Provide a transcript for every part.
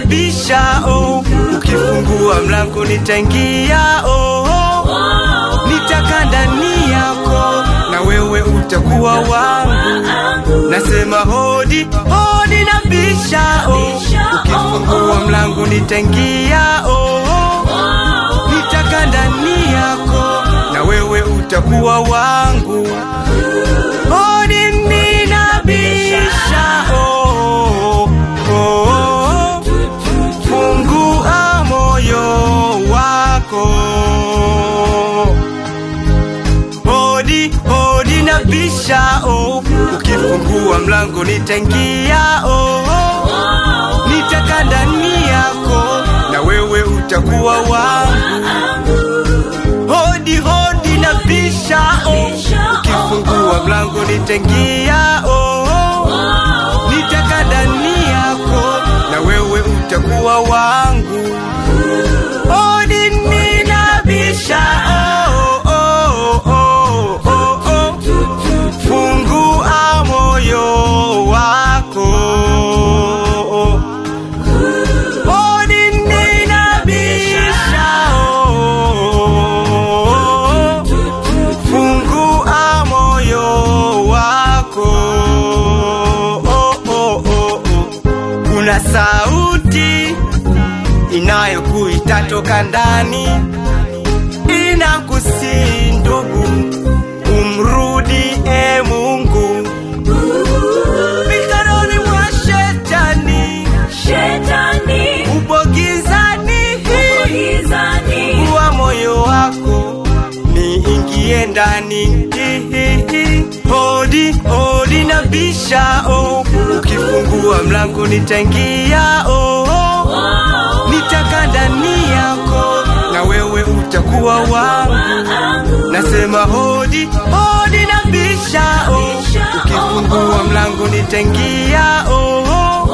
nabisha oh. Ukifungua mlango nitaingia oh. Nitakaa ndani yako na wewe utakuwa wangu. Nasema hodi hodi na bisha oh. Ukifungua mlango nitaingia oh. Nitakaa ndani yako na wewe utakuwa wangu. Nabisha oh. Ukifungua mlango nitaingia oh. Ndani yako na wewe utakuwa wangu. Hodi hodi nabisha oh. Ukifungua mlango nitaingia oh. Ndani yako na wewe utakuwa wangu. Inayokuita itatoka ndani, inakusi ndugu, umrudi e Mungu. Mikaroni mwa shetani, Shetani, upo gizani gizani, moyo wako ni ingie ndani. Hodi hodi na bisha oh. ukifungua mlango nitaingia oh. Utakuwa wangu nasema hodi hodi na bisha oh. ukifungua mlango nitaingia oh.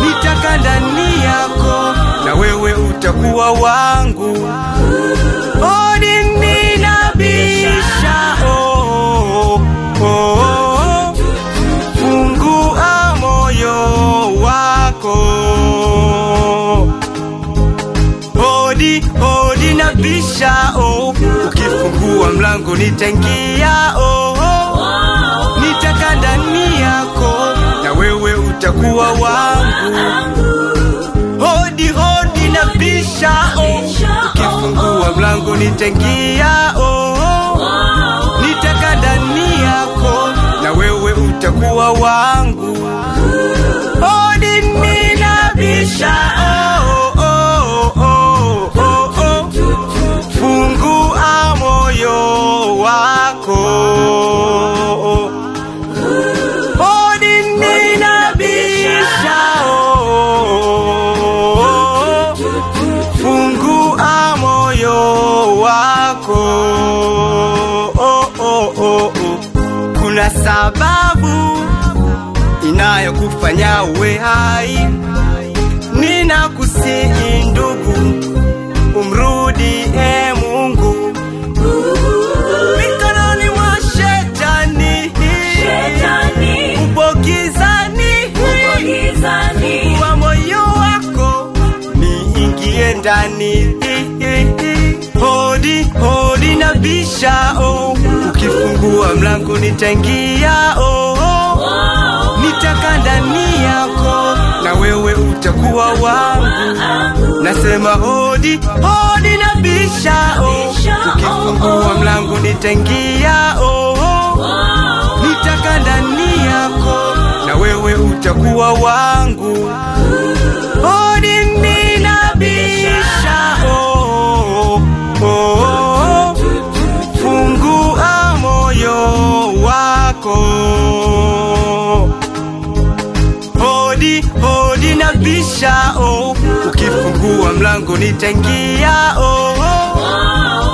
nitakaa ndani yako na wewe utakuwa wangu mlango nitaingia oh. oh, nitakaa ndani yako na wewe utakuwa wangu hodi hodi na bisha, oh. ukifungua mlango nitaingia oh. nitakaa ndani yako na wewe utakuwa wangu inayokufanya uwe hai. Ninakusihi ndugu umrudi e mungu. Mikononi mwa shetani. Shetani, upo gizani gizani, wa moyo wako niingie ndani. Hodi hodi na bisha oh. ukifungua mlango nitaingia oh. Nitakaa ndani yako. Na wewe utakuwa wangu. Nasema hodi hodi nabisha oh. ukifungua mlango nitaingia oh. nitaka ndani yako. Na wewe utakuwa wangu. Hodi oh, moyo wako ukifungua mlango nitaingia oh.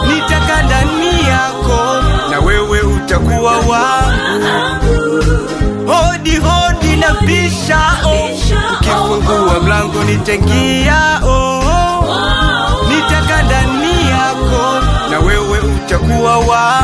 nitakaa ndani yako na wewe utakuwa wangu hodi hodi na pisha, oh. ukifungua mlango nitaingia oh. nitakaa ndani yako na wewe utakuwa wangu